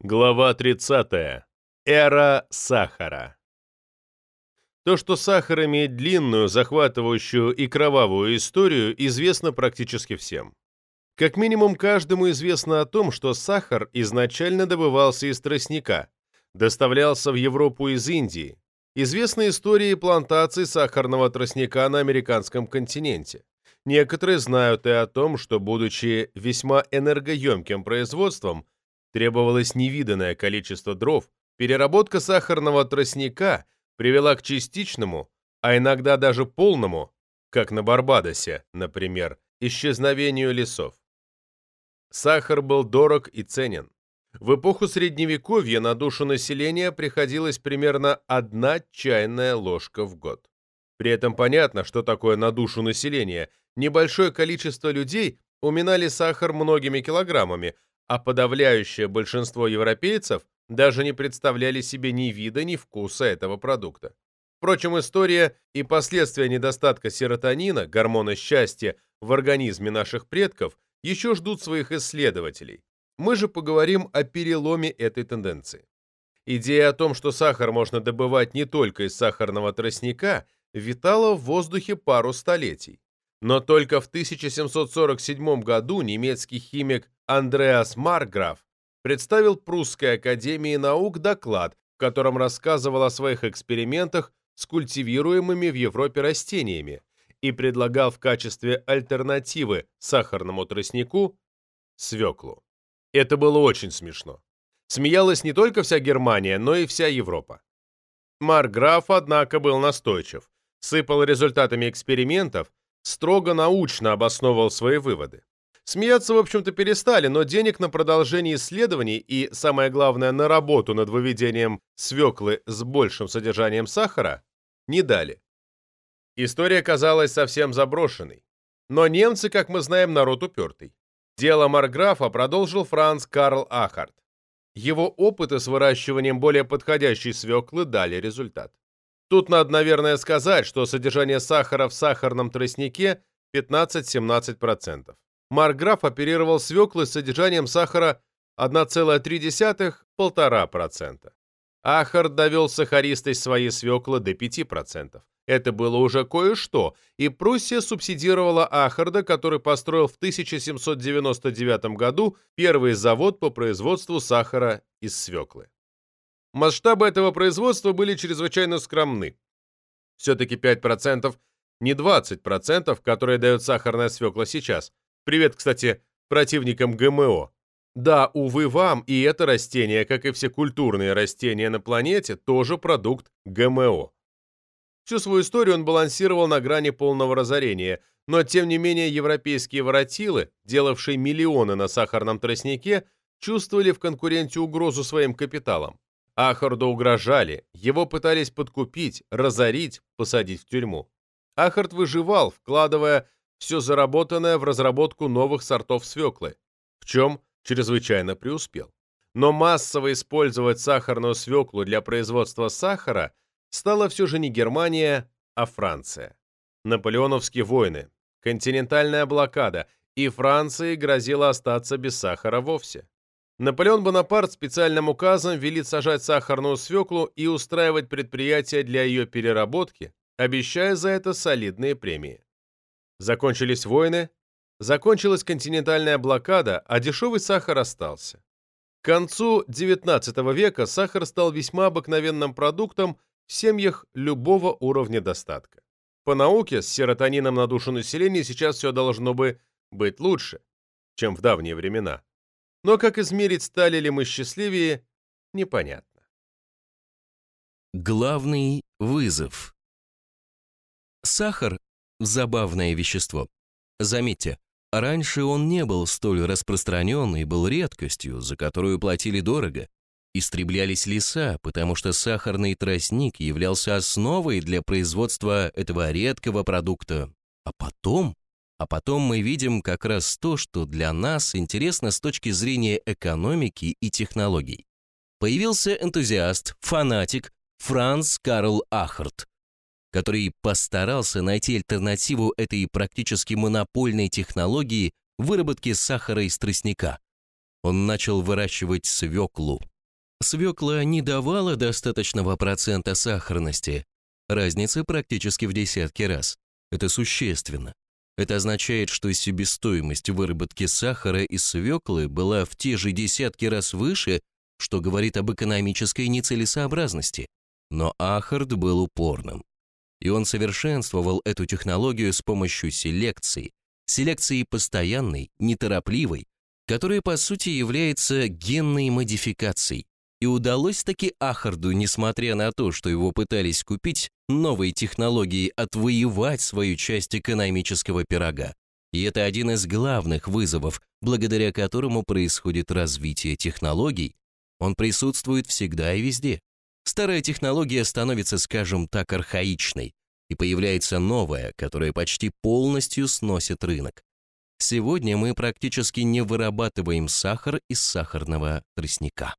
Глава 30. Эра сахара. То, что сахар имеет длинную, захватывающую и кровавую историю, известно практически всем. Как минимум, каждому известно о том, что сахар изначально добывался из тростника, доставлялся в Европу из Индии. Известны истории плантаций сахарного тростника на американском континенте. Некоторые знают и о том, что, будучи весьма энергоемким производством, Требовалось невиданное количество дров, переработка сахарного тростника привела к частичному, а иногда даже полному, как на Барбадосе, например, исчезновению лесов. Сахар был дорог и ценен. В эпоху Средневековья на душу населения приходилось примерно одна чайная ложка в год. При этом понятно, что такое на душу населения. Небольшое количество людей уминали сахар многими килограммами, а подавляющее большинство европейцев даже не представляли себе ни вида, ни вкуса этого продукта. Впрочем, история и последствия недостатка серотонина, гормона счастья, в организме наших предков еще ждут своих исследователей. Мы же поговорим о переломе этой тенденции. Идея о том, что сахар можно добывать не только из сахарного тростника, витала в воздухе пару столетий. Но только в 1747 году немецкий химик Андреас Марграф представил Прусской академии наук доклад, в котором рассказывал о своих экспериментах с культивируемыми в Европе растениями и предлагал в качестве альтернативы сахарному тростнику свеклу. Это было очень смешно. Смеялась не только вся Германия, но и вся Европа. Марграф, однако, был настойчив, сыпал результатами экспериментов строго научно обосновывал свои выводы. Смеяться, в общем-то, перестали, но денег на продолжение исследований и, самое главное, на работу над выведением свеклы с большим содержанием сахара не дали. История казалась совсем заброшенной. Но немцы, как мы знаем, народ упертый. Дело Марграфа продолжил Франц Карл Ахарт. Его опыты с выращиванием более подходящей свеклы дали результат. Тут надо, наверное, сказать, что содержание сахара в сахарном тростнике 15-17%. Маркграф оперировал свеклы с содержанием сахара 1,3-1,5%. Ахард довел сахаристость своей свеклы до 5%. Это было уже кое-что, и Пруссия субсидировала Ахарда, который построил в 1799 году первый завод по производству сахара из свеклы. Масштабы этого производства были чрезвычайно скромны. Все-таки 5% не 20%, которые дает сахарная свекла сейчас. Привет, кстати, противникам ГМО. Да, увы вам, и это растение, как и все культурные растения на планете, тоже продукт ГМО. Всю свою историю он балансировал на грани полного разорения, но тем не менее европейские воротилы, делавшие миллионы на сахарном тростнике, чувствовали в конкуренте угрозу своим капиталам. Ахарду угрожали, его пытались подкупить, разорить, посадить в тюрьму. Ахард выживал, вкладывая все заработанное в разработку новых сортов свеклы, в чем чрезвычайно преуспел. Но массово использовать сахарную свеклу для производства сахара стала все же не Германия, а Франция. Наполеоновские войны, континентальная блокада, и Франции грозило остаться без сахара вовсе. Наполеон Бонапарт специальным указом велит сажать сахарную свеклу и устраивать предприятия для ее переработки, обещая за это солидные премии. Закончились войны, закончилась континентальная блокада, а дешевый сахар остался. К концу XIX века сахар стал весьма обыкновенным продуктом в семьях любого уровня достатка. По науке с серотонином на душу населения сейчас все должно бы быть лучше, чем в давние времена. Но как измерить, стали ли мы счастливее, непонятно. Главный вызов. Сахар – забавное вещество. Заметьте, раньше он не был столь распространен и был редкостью, за которую платили дорого. Истреблялись леса, потому что сахарный тростник являлся основой для производства этого редкого продукта. А потом а потом мы видим как раз то, что для нас интересно с точки зрения экономики и технологий. Появился энтузиаст, фанатик Франц Карл Ахарт, который постарался найти альтернативу этой практически монопольной технологии выработки сахара из тростника. Он начал выращивать свеклу. Свекла не давала достаточного процента сахарности. Разница практически в десятки раз. Это существенно. Это означает, что себестоимость выработки сахара из свеклы была в те же десятки раз выше, что говорит об экономической нецелесообразности. Но Ахард был упорным. И он совершенствовал эту технологию с помощью селекции. Селекции постоянной, неторопливой, которая по сути является генной модификацией. И удалось таки Ахарду, несмотря на то, что его пытались купить, новой технологией отвоевать свою часть экономического пирога. И это один из главных вызовов, благодаря которому происходит развитие технологий. Он присутствует всегда и везде. Старая технология становится, скажем так, архаичной, и появляется новая, которая почти полностью сносит рынок. Сегодня мы практически не вырабатываем сахар из сахарного тростника.